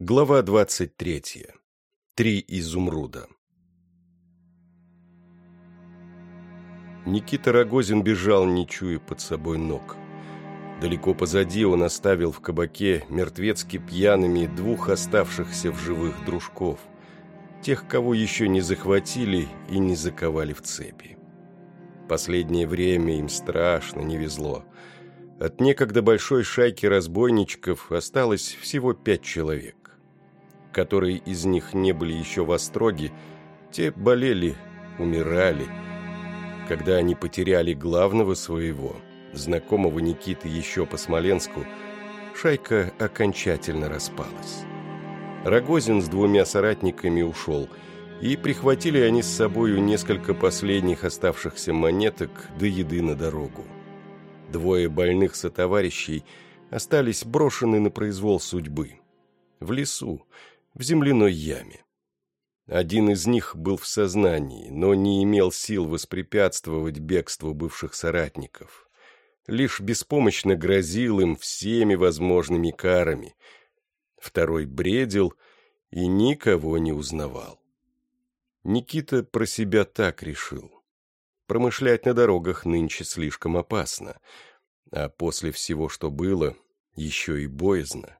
Глава двадцать третья. Три изумруда. Никита Рогозин бежал, не чуя под собой ног. Далеко позади он оставил в кабаке мертвецки пьяными двух оставшихся в живых дружков, тех, кого еще не захватили и не заковали в цепи. Последнее время им страшно не везло. От некогда большой шайки разбойничков осталось всего пять человек которые из них не были еще в остроге, те болели, умирали. Когда они потеряли главного своего, знакомого Никиты еще по Смоленску, шайка окончательно распалась. Рогозин с двумя соратниками ушел, и прихватили они с собою несколько последних оставшихся монеток до еды на дорогу. Двое больных сотоварищей остались брошены на произвол судьбы. В лесу, в земляной яме. Один из них был в сознании, но не имел сил воспрепятствовать бегству бывших соратников. Лишь беспомощно грозил им всеми возможными карами. Второй бредил и никого не узнавал. Никита про себя так решил. Промышлять на дорогах нынче слишком опасно, а после всего, что было, еще и боязно.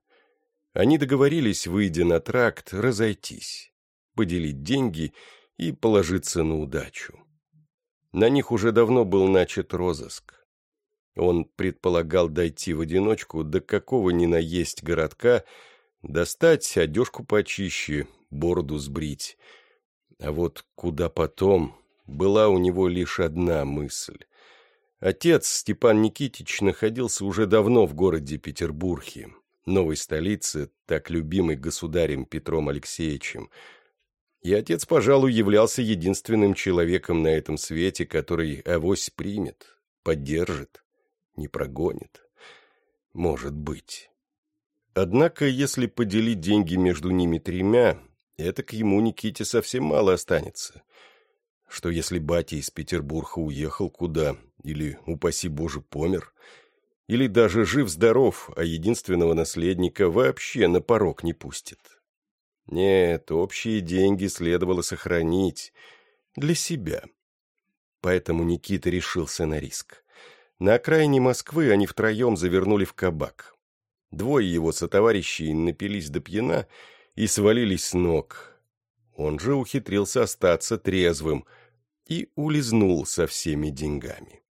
Они договорились, выйдя на тракт, разойтись, поделить деньги и положиться на удачу. На них уже давно был начат розыск. Он предполагал дойти в одиночку до какого ни наесть городка, достать одежку почище, бороду сбрить. А вот куда потом, была у него лишь одна мысль. Отец, Степан Никитич, находился уже давно в городе Петербурге, новой столицы, так любимой государем Петром Алексеевичем. И отец, пожалуй, являлся единственным человеком на этом свете, который авось примет, поддержит, не прогонит. Может быть. Однако, если поделить деньги между ними тремя, это к ему Никите совсем мало останется. Что если батя из Петербурга уехал куда, или, упаси Боже, помер – или даже жив-здоров, а единственного наследника вообще на порог не пустит. Нет, общие деньги следовало сохранить для себя. Поэтому Никита решился на риск. На окраине Москвы они втроем завернули в кабак. Двое его сотоварищей напились до пьяна и свалились с ног. Он же ухитрился остаться трезвым и улизнул со всеми деньгами.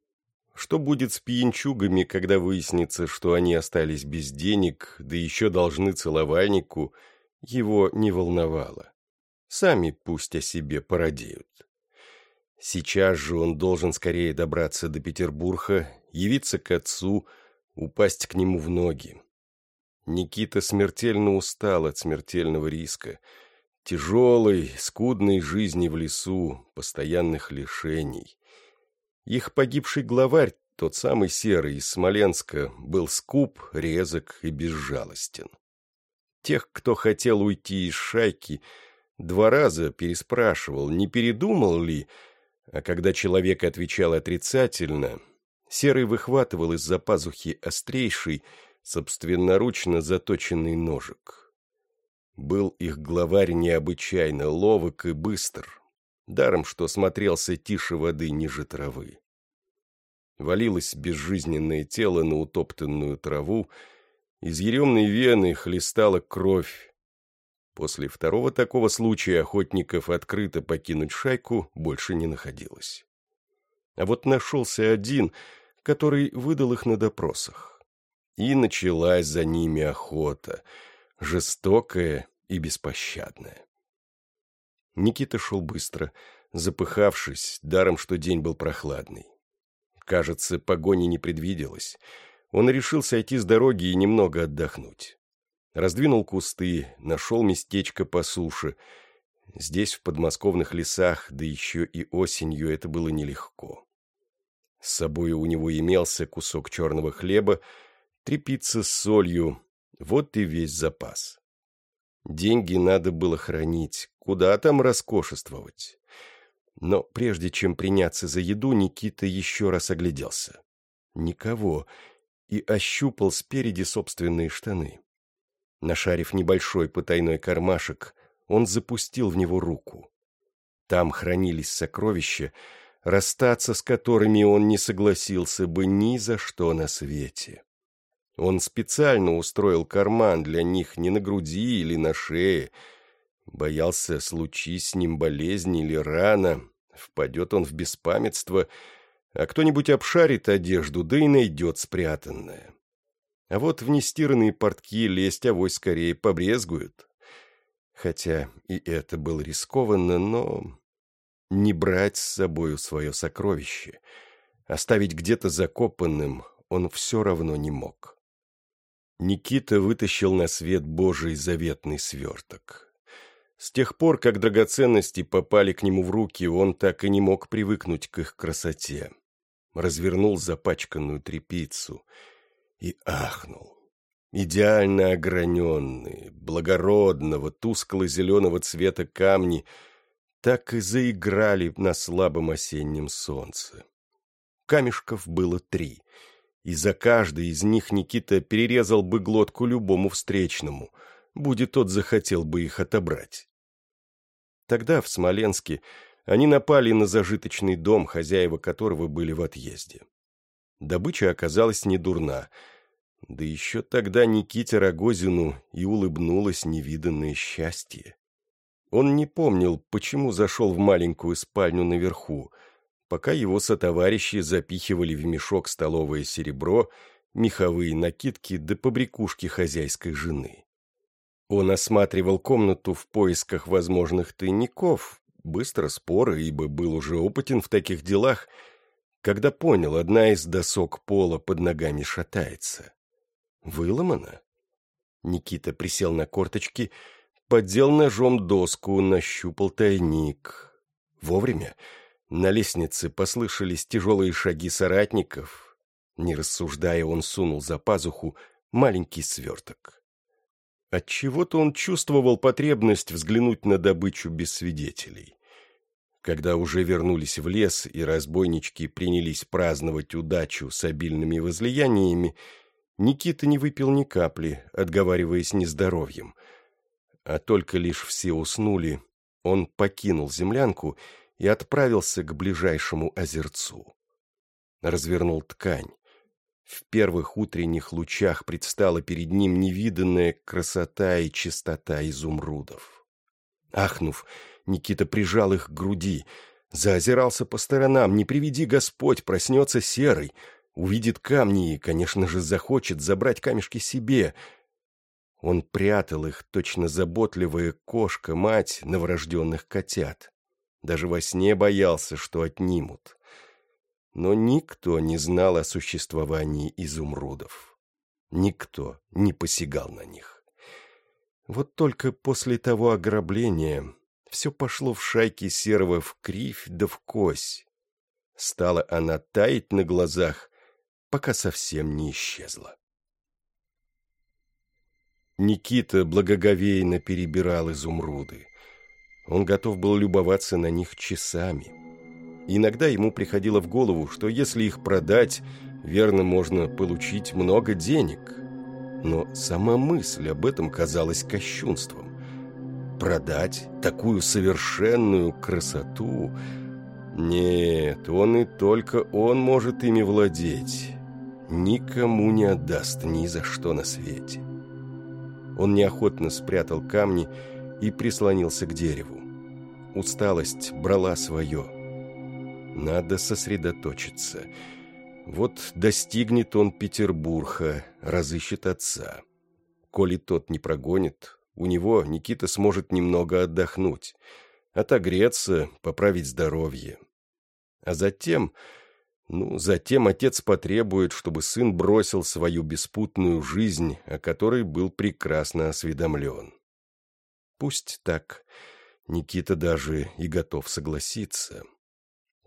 Что будет с пьянчугами, когда выяснится, что они остались без денег, да еще должны целовальнику, его не волновало. Сами пусть о себе породеют. Сейчас же он должен скорее добраться до Петербурга, явиться к отцу, упасть к нему в ноги. Никита смертельно устал от смертельного риска, тяжелой, скудной жизни в лесу, постоянных лишений. Их погибший главарь, тот самый Серый из Смоленска, был скуп, резок и безжалостен. Тех, кто хотел уйти из шайки, два раза переспрашивал, не передумал ли, а когда человек отвечал отрицательно, Серый выхватывал из-за пазухи острейший, собственноручно заточенный ножик. Был их главарь необычайно ловок и быстр, даром что смотрелся тише воды ниже травы. Валилось безжизненное тело на утоптанную траву, из еремной вены хлестала кровь. После второго такого случая охотников открыто покинуть шайку больше не находилось. А вот нашелся один, который выдал их на допросах. И началась за ними охота, жестокая и беспощадная. Никита шел быстро, запыхавшись, даром, что день был прохладный. Кажется, погони не предвиделось. Он решил сойти с дороги и немного отдохнуть. Раздвинул кусты, нашел местечко по суше. Здесь, в подмосковных лесах, да еще и осенью, это было нелегко. С собой у него имелся кусок черного хлеба, трепица с солью, вот и весь запас. Деньги надо было хранить, куда там роскошествовать. Но прежде чем приняться за еду, Никита еще раз огляделся. Никого. И ощупал спереди собственные штаны. Нашарив небольшой потайной кармашек, он запустил в него руку. Там хранились сокровища, расстаться с которыми он не согласился бы ни за что на свете. Он специально устроил карман для них не на груди или на шее. Боялся, случись с ним болезнь или рана, впадет он в беспамятство, а кто-нибудь обшарит одежду, да и найдет спрятанное. А вот в нестиранные портки лезть авось скорее побрезгуют. Хотя и это было рискованно, но... Не брать с собою свое сокровище, оставить где-то закопанным он все равно не мог. Никита вытащил на свет Божий заветный сверток. С тех пор, как драгоценности попали к нему в руки, он так и не мог привыкнуть к их красоте. Развернул запачканную трепицу и ахнул. Идеально ограненные, благородного, тускло-зеленого цвета камни так и заиграли на слабом осеннем солнце. Камешков было три — и за каждый из них Никита перерезал бы глотку любому встречному, будет тот захотел бы их отобрать. Тогда, в Смоленске, они напали на зажиточный дом, хозяева которого были в отъезде. Добыча оказалась не дурна, да еще тогда Никите Рогозину и улыбнулось невиданное счастье. Он не помнил, почему зашел в маленькую спальню наверху, пока его сотоварищи запихивали в мешок столовое серебро, меховые накидки да побрякушки хозяйской жены. Он осматривал комнату в поисках возможных тайников, быстро споры, ибо был уже опытен в таких делах, когда понял, одна из досок пола под ногами шатается. Выломана? Никита присел на корточки, поддел ножом доску, нащупал тайник. Вовремя на лестнице послышались тяжелые шаги соратников. Не рассуждая, он сунул за пазуху маленький сверток. Отчего-то он чувствовал потребность взглянуть на добычу без свидетелей. Когда уже вернулись в лес и разбойнички принялись праздновать удачу с обильными возлияниями, Никита не выпил ни капли, отговариваясь нездоровьем. А только лишь все уснули, он покинул землянку и отправился к ближайшему озерцу. Развернул ткань. В первых утренних лучах предстала перед ним невиданная красота и чистота изумрудов. Ахнув, Никита прижал их к груди, заозирался по сторонам, не приведи Господь, проснется серый, увидит камни и, конечно же, захочет забрать камешки себе. Он прятал их, точно заботливая кошка-мать новорожденных котят. Даже во сне боялся, что отнимут. Но никто не знал о существовании изумрудов. Никто не посягал на них. Вот только после того ограбления все пошло в шайке серого в кривь да в кось. Стала она таять на глазах, пока совсем не исчезла. Никита благоговейно перебирал изумруды. Он готов был любоваться на них часами. Иногда ему приходило в голову, что если их продать, верно, можно получить много денег. Но сама мысль об этом казалась кощунством. Продать такую совершенную красоту... Нет, он и только он может ими владеть. Никому не отдаст ни за что на свете. Он неохотно спрятал камни и прислонился к дереву. Усталость брала свое. Надо сосредоточиться. Вот достигнет он Петербурга, разыщет отца. Коли тот не прогонит, у него Никита сможет немного отдохнуть, отогреться, поправить здоровье. А затем... Ну, затем отец потребует, чтобы сын бросил свою беспутную жизнь, о которой был прекрасно осведомлен. Пусть так. Никита даже и готов согласиться.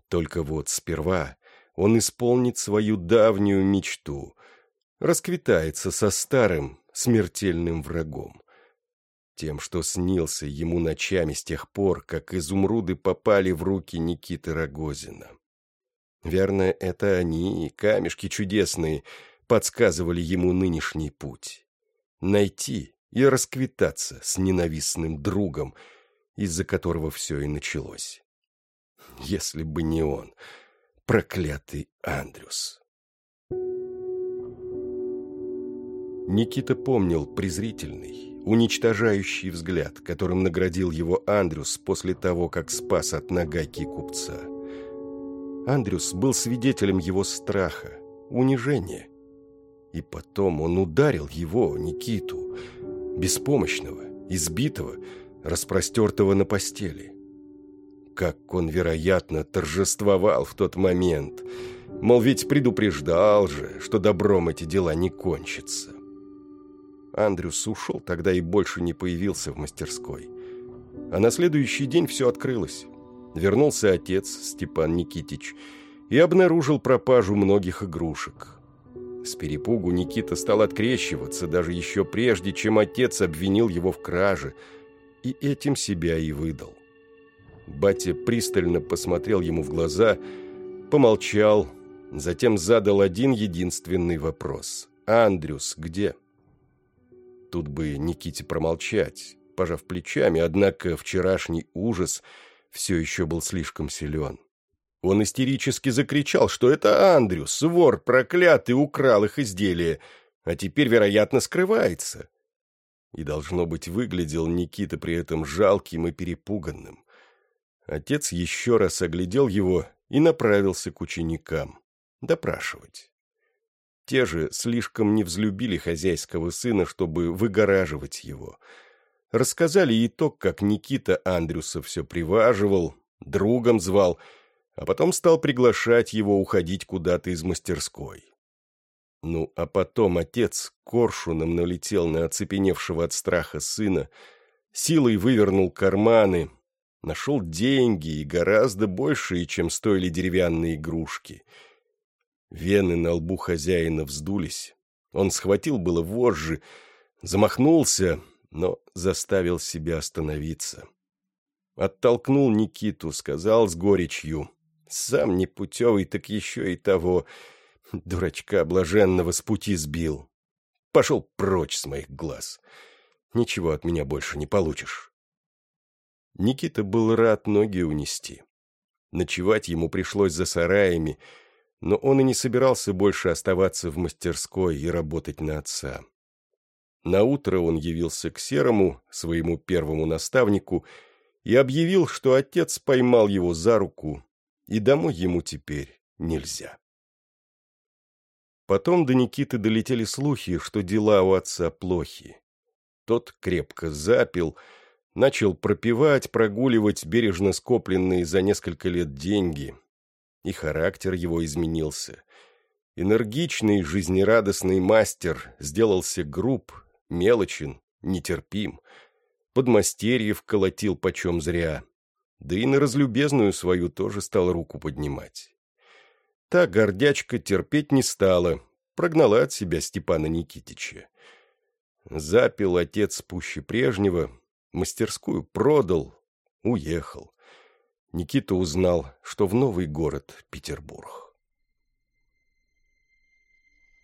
Только вот сперва он исполнит свою давнюю мечту, расквитается со старым смертельным врагом. Тем, что снился ему ночами с тех пор, как изумруды попали в руки Никиты Рогозина. Верно, это они, камешки чудесные, подсказывали ему нынешний путь. Найти и расквитаться с ненавистным другом, из-за которого все и началось. Если бы не он, проклятый Андрюс. Никита помнил презрительный, уничтожающий взгляд, которым наградил его Андрюс после того, как спас от нагайки купца. Андрюс был свидетелем его страха, унижения. И потом он ударил его, Никиту, беспомощного, избитого, распростертого на постели. Как он, вероятно, торжествовал в тот момент. Мол, ведь предупреждал же, что добром эти дела не кончатся. Андрюс ушел тогда и больше не появился в мастерской. А на следующий день все открылось. Вернулся отец, Степан Никитич, и обнаружил пропажу многих игрушек. С перепугу Никита стал открещиваться, даже еще прежде, чем отец обвинил его в краже, и этим себя и выдал. Батя пристально посмотрел ему в глаза, помолчал, затем задал один единственный вопрос. «Андрюс где?» Тут бы Никите промолчать, пожав плечами, однако вчерашний ужас все еще был слишком силен. Он истерически закричал, что это Андрюс, вор проклятый, украл их изделия, а теперь, вероятно, скрывается. И, должно быть, выглядел Никита при этом жалким и перепуганным. Отец еще раз оглядел его и направился к ученикам. Допрашивать. Те же слишком не взлюбили хозяйского сына, чтобы выгораживать его. Рассказали и то, как Никита Андрюса все приваживал, другом звал, а потом стал приглашать его уходить куда-то из мастерской. Ну, а потом отец коршуном налетел на оцепеневшего от страха сына, силой вывернул карманы, нашел деньги и гораздо большие, чем стоили деревянные игрушки — Вены на лбу хозяина вздулись. Он схватил было вожжи, замахнулся, но заставил себя остановиться. Оттолкнул Никиту, сказал с горечью. «Сам не путевый, так еще и того. Дурачка блаженного с пути сбил. Пошел прочь с моих глаз. Ничего от меня больше не получишь». Никита был рад ноги унести. Ночевать ему пришлось за сараями, но он и не собирался больше оставаться в мастерской и работать на отца. Наутро он явился к Серому, своему первому наставнику, и объявил, что отец поймал его за руку, и домой ему теперь нельзя. Потом до Никиты долетели слухи, что дела у отца плохи. Тот крепко запил, начал пропивать, прогуливать бережно скопленные за несколько лет деньги, и характер его изменился. Энергичный, жизнерадостный мастер сделался груб, мелочен, нетерпим. Подмастерьев колотил почем зря. Да и на разлюбезную свою тоже стал руку поднимать. Та гордячка терпеть не стала, прогнала от себя Степана Никитича. Запил отец пуще прежнего, мастерскую продал, уехал. Никита узнал, что в новый город Петербург.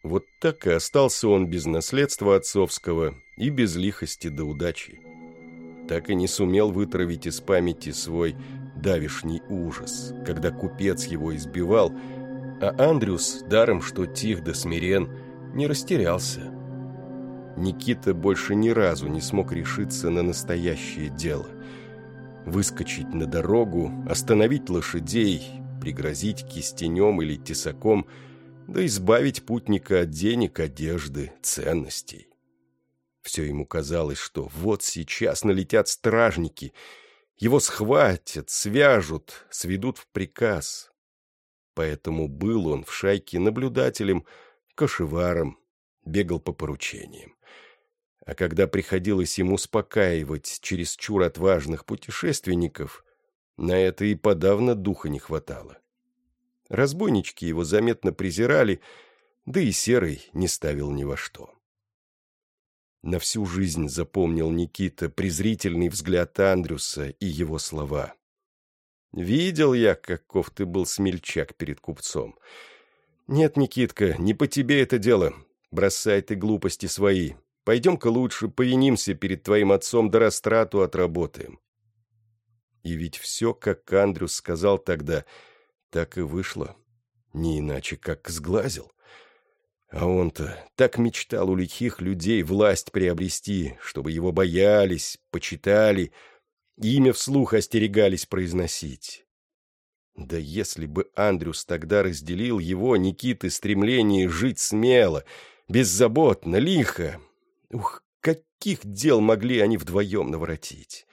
Вот так и остался он без наследства отцовского и без лихости до удачи. Так и не сумел вытравить из памяти свой давишний ужас, когда купец его избивал, а Андрюс, даром что тих да смирен, не растерялся. Никита больше ни разу не смог решиться на настоящее дело выскочить на дорогу, остановить лошадей, пригрозить кистенем или тесаком, да избавить путника от денег, одежды, ценностей. Все ему казалось, что вот сейчас налетят стражники, его схватят, свяжут, сведут в приказ. Поэтому был он в шайке наблюдателем, кошеваром, бегал по поручениям. А когда приходилось ему успокаивать чересчур отважных путешественников, на это и подавно духа не хватало. Разбойнички его заметно презирали, да и Серый не ставил ни во что. На всю жизнь запомнил Никита презрительный взгляд Андрюса и его слова. «Видел я, каков ты был смельчак перед купцом. Нет, Никитка, не по тебе это дело. Бросай ты глупости свои. Пойдем-ка лучше повинимся перед твоим отцом да растрату отработаем». И ведь все, как Андрюс сказал тогда, так и вышло. Не иначе, как сглазил. А он-то так мечтал у лихих людей власть приобрести, чтобы его боялись, почитали, имя вслух остерегались произносить. Да если бы Андрюс тогда разделил его, Никиты, стремление жить смело, беззаботно, лихо, ух, каких дел могли они вдвоем наворотить!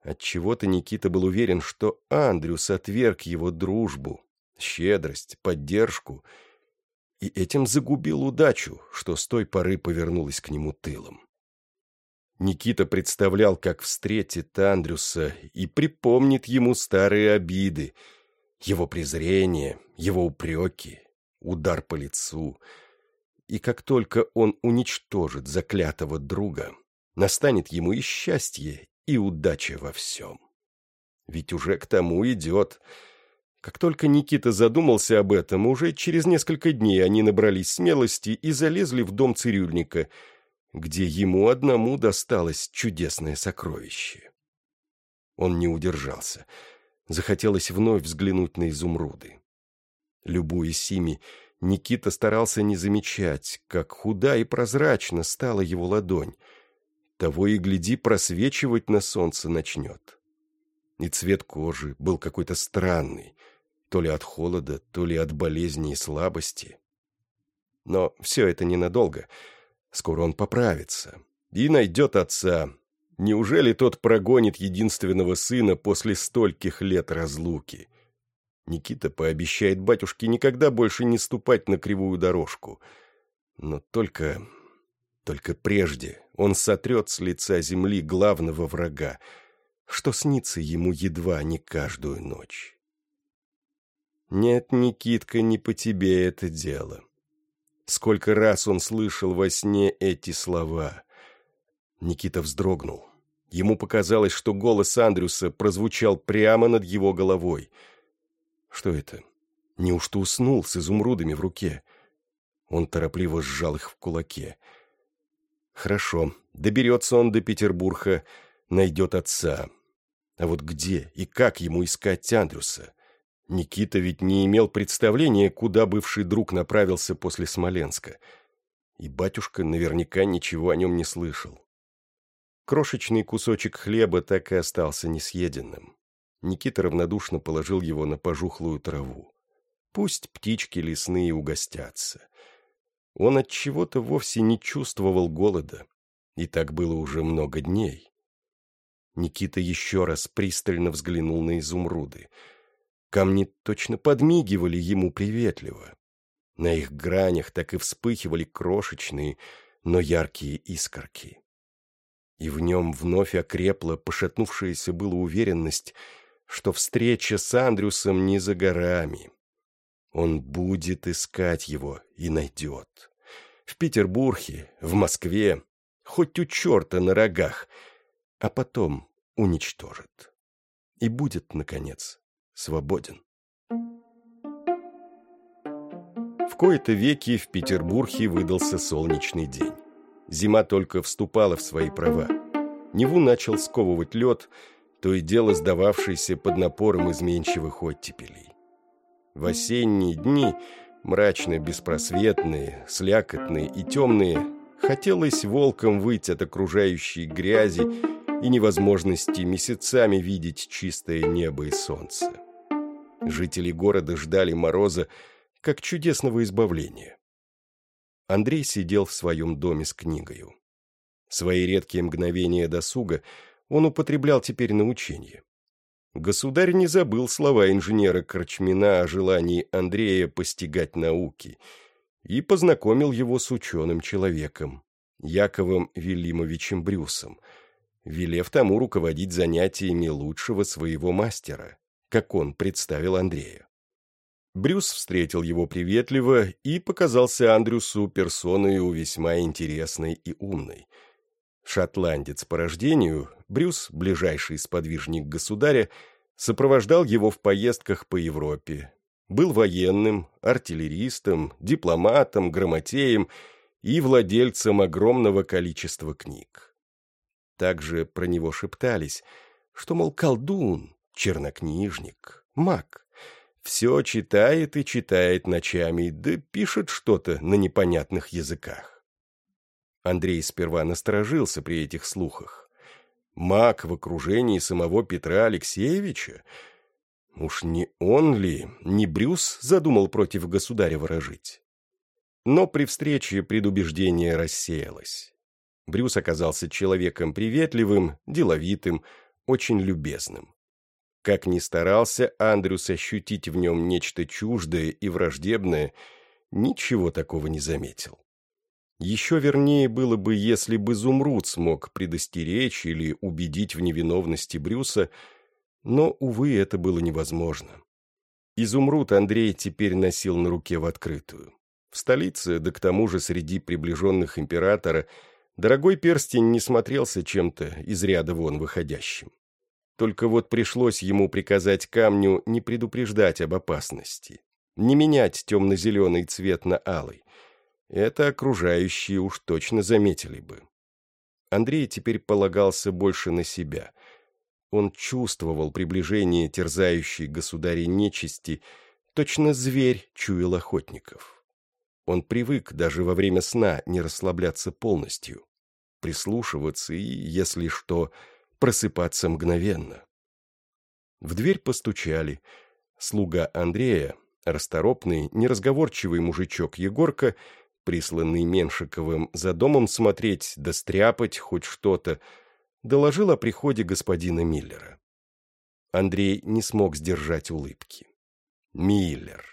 Отчего-то Никита был уверен, что Андрюс отверг его дружбу, щедрость, поддержку — и этим загубил удачу, что с той поры повернулась к нему тылом. Никита представлял, как встретит Андрюса и припомнит ему старые обиды, его презрение, его упреки, удар по лицу. И как только он уничтожит заклятого друга, настанет ему и счастье, и удача во всем. Ведь уже к тому идет — как только Никита задумался об этом, уже через несколько дней они набрались смелости и залезли в дом цирюльника, где ему одному досталось чудесное сокровище. Он не удержался. Захотелось вновь взглянуть на изумруды. Любуясь ими, Никита старался не замечать, как худа и прозрачно стала его ладонь. Того и гляди, просвечивать на солнце начнет. И цвет кожи был какой-то странный, то ли от холода, то ли от болезни и слабости. Но все это ненадолго. Скоро он поправится и найдет отца. Неужели тот прогонит единственного сына после стольких лет разлуки? Никита пообещает батюшке никогда больше не ступать на кривую дорожку. Но только... только прежде он сотрет с лица земли главного врага, что снится ему едва не каждую ночь. Нет, Никитка, не по тебе это дело. Сколько раз он слышал во сне эти слова. Никита вздрогнул. Ему показалось, что голос Андрюса прозвучал прямо над его головой. Что это? Неужто уснул с изумрудами в руке? Он торопливо сжал их в кулаке. Хорошо, доберется он до Петербурга, найдет отца. А вот где и как ему искать Андрюса? Никита ведь не имел представления, куда бывший друг направился после Смоленска. И батюшка наверняка ничего о нем не слышал. Крошечный кусочек хлеба так и остался несъеденным. Никита равнодушно положил его на пожухлую траву. Пусть птички лесные угостятся. Он от чего-то вовсе не чувствовал голода, и так было уже много дней. Никита еще раз пристально взглянул на изумруды — Камни точно подмигивали ему приветливо. На их гранях так и вспыхивали крошечные, но яркие искорки. И в нем вновь окрепла пошатнувшаяся была уверенность, что встреча с Андрюсом не за горами. Он будет искать его и найдет. В Петербурге, в Москве, хоть у черта на рогах, а потом уничтожит. И будет, наконец, свободен. В кои-то веки в Петербурге выдался солнечный день. Зима только вступала в свои права. Неву начал сковывать лед, то и дело сдававшийся под напором изменчивых оттепелей. В осенние дни, мрачно беспросветные, слякотные и темные, хотелось волком выйти от окружающей грязи и невозможности месяцами видеть чистое небо и солнце. Жители города ждали мороза как чудесного избавления. Андрей сидел в своем доме с книгою. Свои редкие мгновения досуга он употреблял теперь на учение. Государь не забыл слова инженера Корчмина о желании Андрея постигать науки и познакомил его с ученым человеком, Яковом Велимовичем Брюсом, велев тому руководить занятиями лучшего своего мастера, как он представил Андрея. Брюс встретил его приветливо и показался Андрюсу персоною весьма интересной и умной. Шотландец по рождению, Брюс, ближайший сподвижник государя, сопровождал его в поездках по Европе. Был военным, артиллеристом, дипломатом, грамотеем и владельцем огромного количества книг. Также про него шептались, что, мол, колдун, чернокнижник, маг. Все читает и читает ночами, да пишет что-то на непонятных языках. Андрей сперва насторожился при этих слухах. Маг в окружении самого Петра Алексеевича? Уж не он ли, не Брюс задумал против государя ворожить? Но при встрече предубеждение рассеялось. Брюс оказался человеком приветливым, деловитым, очень любезным. Как ни старался Андрюс ощутить в нем нечто чуждое и враждебное, ничего такого не заметил. Еще вернее было бы, если бы Зумруд смог предостеречь или убедить в невиновности Брюса, но, увы, это было невозможно. Изумруд Андрей теперь носил на руке в открытую. В столице, да к тому же среди приближенных императора, дорогой перстень не смотрелся чем-то из ряда вон выходящим. Только вот пришлось ему приказать камню не предупреждать об опасности, не менять темно-зеленый цвет на алый. Это окружающие уж точно заметили бы. Андрей теперь полагался больше на себя. Он чувствовал приближение терзающей государей нечисти, точно зверь чуял охотников. Он привык даже во время сна не расслабляться полностью, прислушиваться и, если что, просыпаться мгновенно. В дверь постучали. Слуга Андрея, расторопный, неразговорчивый мужичок Егорка, присланный Меншиковым за домом смотреть да хоть что-то, доложил о приходе господина Миллера. Андрей не смог сдержать улыбки. Миллер.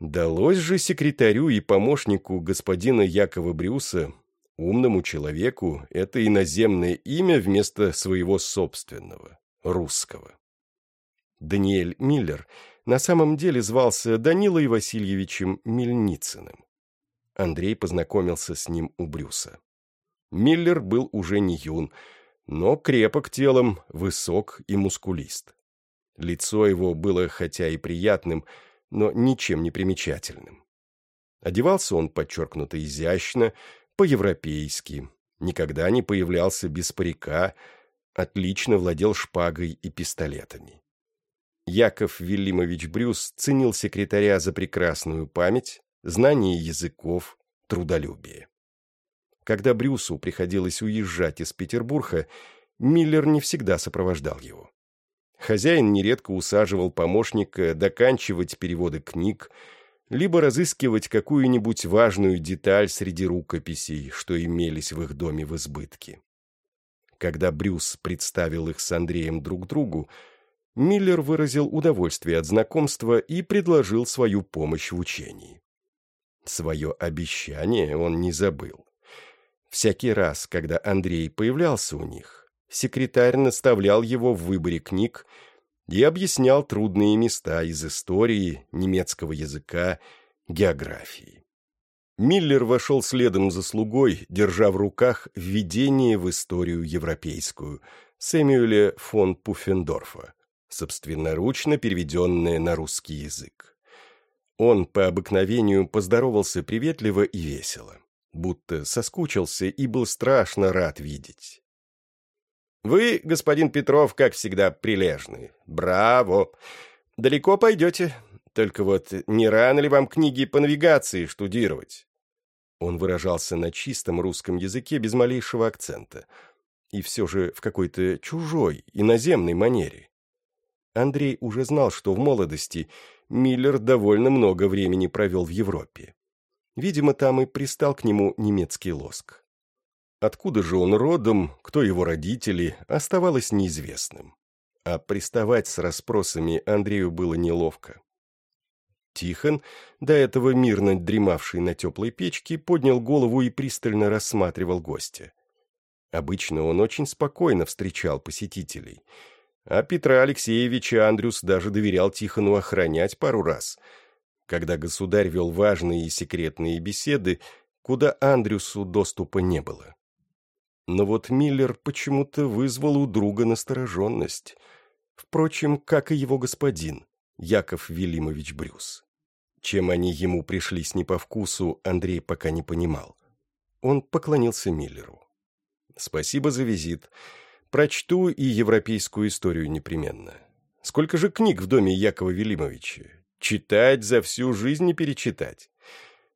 Далось же секретарю и помощнику господина Якова Брюса, умному человеку, это иноземное имя вместо своего собственного, русского. Даниэль Миллер на самом деле звался Данилой Васильевичем Мельницыным. Андрей познакомился с ним у Брюса. Миллер был уже не юн, но крепок телом, высок и мускулист. Лицо его было хотя и приятным, но ничем не примечательным. Одевался он подчеркнуто изящно, по-европейски, никогда не появлялся без парика, отлично владел шпагой и пистолетами. Яков Велимович Брюс ценил секретаря за прекрасную память, знание языков, трудолюбие. Когда Брюсу приходилось уезжать из Петербурга, Миллер не всегда сопровождал его. Хозяин нередко усаживал помощника доканчивать переводы книг, либо разыскивать какую-нибудь важную деталь среди рукописей, что имелись в их доме в избытке. Когда Брюс представил их с Андреем друг другу, Миллер выразил удовольствие от знакомства и предложил свою помощь в учении. Свое обещание он не забыл. Всякий раз, когда Андрей появлялся у них, секретарь наставлял его в выборе книг и объяснял трудные места из истории, немецкого языка, географии. Миллер вошел следом за слугой, держа в руках введение в историю европейскую Сэмюэля фон Пуффендорфа, собственноручно переведенное на русский язык. Он по обыкновению поздоровался приветливо и весело, будто соскучился и был страшно рад видеть. Вы, господин Петров, как всегда, прилежны. Браво! Далеко пойдете. Только вот не рано ли вам книги по навигации штудировать?» Он выражался на чистом русском языке без малейшего акцента. И все же в какой-то чужой, иноземной манере. Андрей уже знал, что в молодости Миллер довольно много времени провел в Европе. Видимо, там и пристал к нему немецкий лоск. Откуда же он родом, кто его родители, оставалось неизвестным. А приставать с расспросами Андрею было неловко. Тихон, до этого мирно дремавший на теплой печке, поднял голову и пристально рассматривал гостя. Обычно он очень спокойно встречал посетителей. А Петра Алексеевича Андрюс даже доверял Тихону охранять пару раз. Когда государь вел важные и секретные беседы, куда Андрюсу доступа не было. Но вот Миллер почему-то вызвал у друга настороженность. Впрочем, как и его господин, Яков Велимович Брюс. Чем они ему пришлись не по вкусу, Андрей пока не понимал. Он поклонился Миллеру. «Спасибо за визит. Прочту и европейскую историю непременно. Сколько же книг в доме Якова Велимовича? Читать за всю жизнь не перечитать.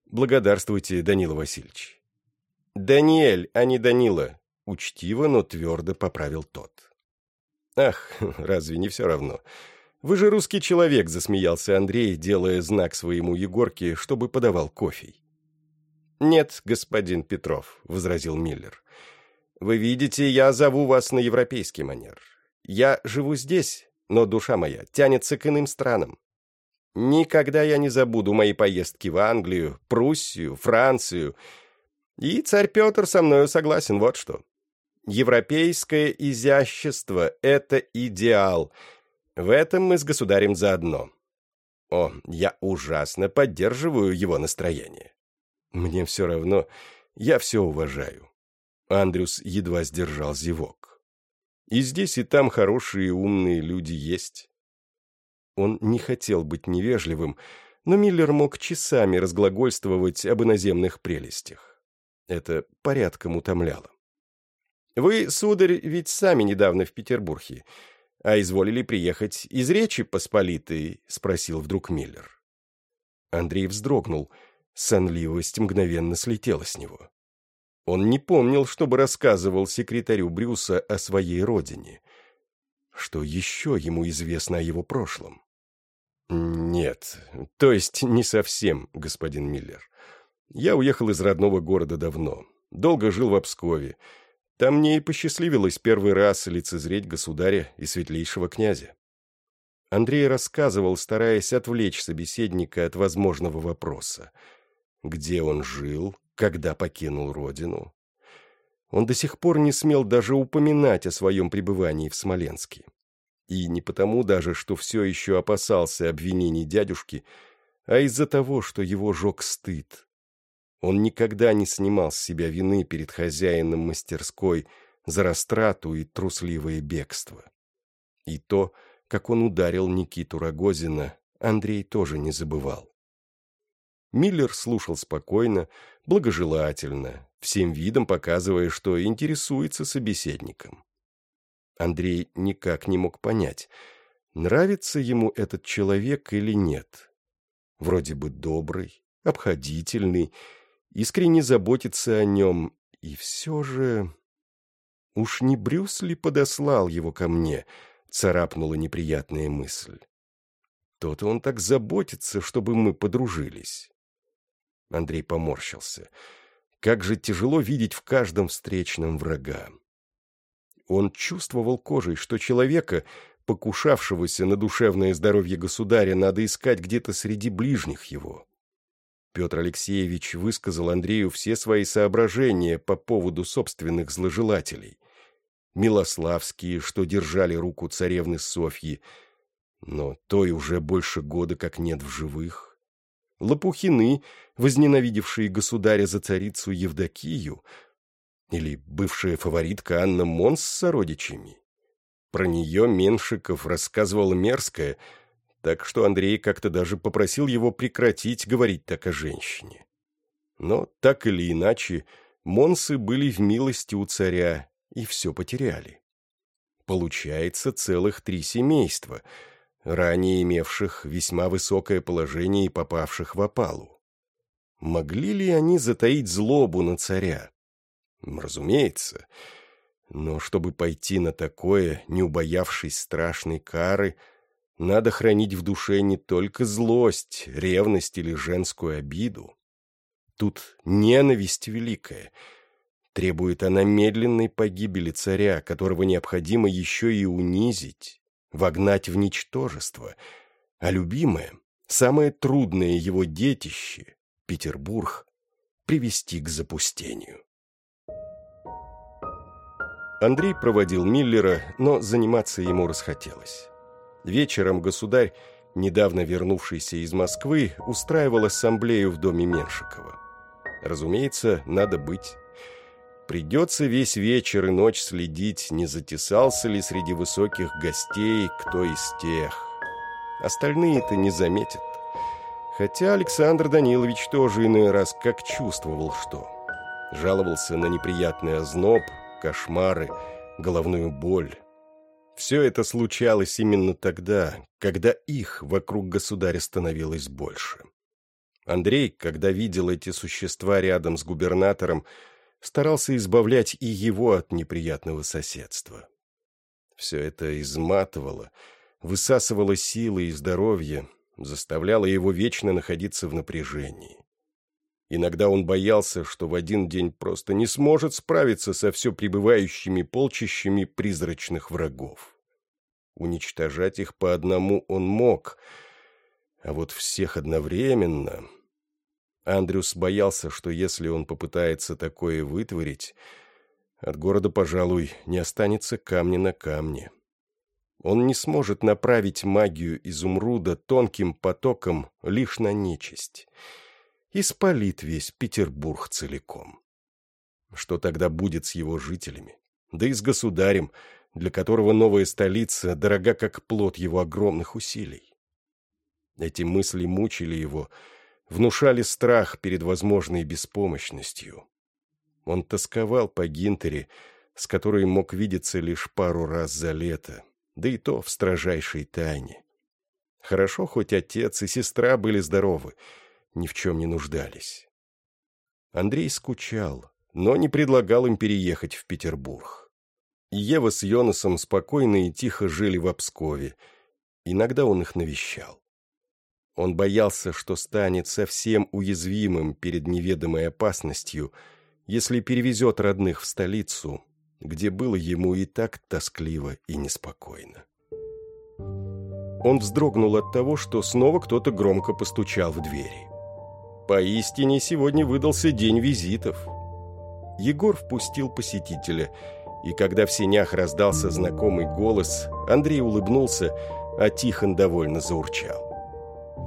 Благодарствуйте, Данила Васильевич». «Даниэль, а не Данила», — учтиво, но твердо поправил тот. «Ах, разве не все равно? Вы же русский человек», — засмеялся Андрей, делая знак своему Егорке, чтобы подавал кофе. «Нет, господин Петров», — возразил Миллер. «Вы видите, я зову вас на европейский манер. Я живу здесь, но душа моя тянется к иным странам. Никогда я не забуду мои поездки в Англию, Пруссию, Францию. И царь Петр со мною согласен, вот что. Европейское изящество — это идеал. В этом мы с государем заодно. О, я ужасно поддерживаю его настроение. Мне все равно, я все уважаю. Андрюс едва сдержал зевок. И здесь, и там хорошие умные люди есть. Он не хотел быть невежливым, но Миллер мог часами разглагольствовать об иноземных прелестях. Это порядком утомляло. «Вы, сударь, ведь сами недавно в Петербурге, а изволили приехать из Речи Посполитой?» — спросил вдруг Миллер. Андрей вздрогнул — Сонливость мгновенно слетела с него. Он не помнил, чтобы рассказывал секретарю Брюса о своей родине. Что еще ему известно о его прошлом? «Нет, то есть не совсем, господин Миллер. Я уехал из родного города давно. Долго жил в Обскове. Там мне и посчастливилось первый раз лицезреть государя и светлейшего князя». Андрей рассказывал, стараясь отвлечь собеседника от возможного вопроса – где он жил, когда покинул родину. Он до сих пор не смел даже упоминать о своем пребывании в Смоленске. И не потому даже, что все еще опасался обвинений дядюшки, а из-за того, что его жег стыд. Он никогда не снимал с себя вины перед хозяином мастерской за растрату и трусливое бегство. И то, как он ударил Никиту Рогозина, Андрей тоже не забывал. Миллер слушал спокойно, благожелательно, всем видом показывая, что интересуется собеседником. Андрей никак не мог понять, нравится ему этот человек или нет. Вроде бы добрый, обходительный, искренне заботится о нем, и все же... Уж не Брюс ли подослал его ко мне, царапнула неприятная мысль. То-то он так заботится, чтобы мы подружились. Андрей поморщился. Как же тяжело видеть в каждом встречном врага. Он чувствовал кожей, что человека, покушавшегося на душевное здоровье государя, надо искать где-то среди ближних его. Петр Алексеевич высказал Андрею все свои соображения по поводу собственных зложелателей. Милославские, что держали руку царевны Софьи, но той уже больше года как нет в живых. Лопухины, возненавидевшие государя за царицу Евдокию, или бывшая фаворитка Анна Монс с сородичами. Про нее Меншиков рассказывал мерзкое, так что Андрей как-то даже попросил его прекратить говорить так о женщине. Но так или иначе, Монсы были в милости у царя и все потеряли. Получается целых три семейства — ранее имевших весьма высокое положение и попавших в опалу. Могли ли они затаить злобу на царя? Разумеется. Но чтобы пойти на такое, не убоявшись страшной кары, надо хранить в душе не только злость, ревность или женскую обиду. Тут ненависть великая. Требует она медленной погибели царя, которого необходимо еще и унизить, вогнать в ничтожество, а любимое, самое трудное его детище, Петербург, привести к запустению. Андрей проводил Миллера, но заниматься ему расхотелось. Вечером государь, недавно вернувшийся из Москвы, устраивал ассамблею в доме Меншикова. Разумеется, надо быть Придется весь вечер и ночь следить, не затесался ли среди высоких гостей кто из тех. Остальные-то не заметят. Хотя Александр Данилович тоже иной раз как чувствовал, что... жаловался на неприятный озноб, кошмары, головную боль. Все это случалось именно тогда, когда их вокруг государя становилось больше. Андрей, когда видел эти существа рядом с губернатором, старался избавлять и его от неприятного соседства. Все это изматывало, высасывало силы и здоровье, заставляло его вечно находиться в напряжении. Иногда он боялся, что в один день просто не сможет справиться со все прибывающими полчищами призрачных врагов. Уничтожать их по одному он мог, а вот всех одновременно... Андрюс боялся, что если он попытается такое вытворить, от города, пожалуй, не останется камня на камне. Он не сможет направить магию изумруда тонким потоком лишь на нечисть — и спалит весь Петербург целиком. Что тогда будет с его жителями? Да и с государем, для которого новая столица дорога как плод его огромных усилий. Эти мысли мучили его, внушали страх перед возможной беспомощностью. Он тосковал по Гинтере, с которой мог видеться лишь пару раз за лето, да и то в строжайшей тайне. Хорошо, хоть отец и сестра были здоровы, ни в чем не нуждались. Андрей скучал, но не предлагал им переехать в Петербург. Ева с Йонасом спокойно и тихо жили в Обскове. Иногда он их навещал. Он боялся, что станет совсем уязвимым перед неведомой опасностью, если перевезет родных в столицу, где было ему и так тоскливо и неспокойно. Он вздрогнул от того, что снова кто-то громко постучал в двери. Поистине сегодня выдался день визитов. Егор впустил посетителя, и когда в сенях раздался знакомый голос, Андрей улыбнулся, а Тихон довольно заурчал.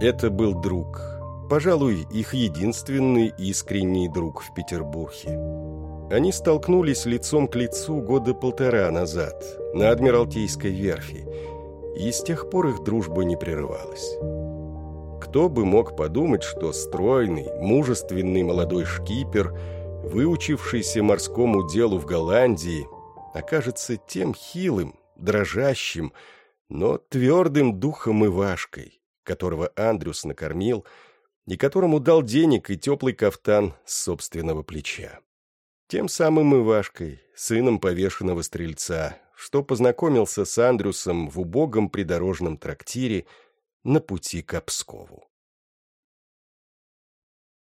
Это был друг, пожалуй, их единственный искренний друг в Петербурге. Они столкнулись лицом к лицу года полтора назад на Адмиралтейской верфи, и с тех пор их дружба не прерывалась. Кто бы мог подумать, что стройный, мужественный молодой шкипер, выучившийся морскому делу в Голландии, окажется тем хилым, дрожащим, но твердым духом Ивашкой, которого Андрюс накормил и которому дал денег и теплый кафтан с собственного плеча. Тем самым Ивашкой, сыном повешенного стрельца, что познакомился с Андрюсом в убогом придорожном трактире – на пути к Пскову.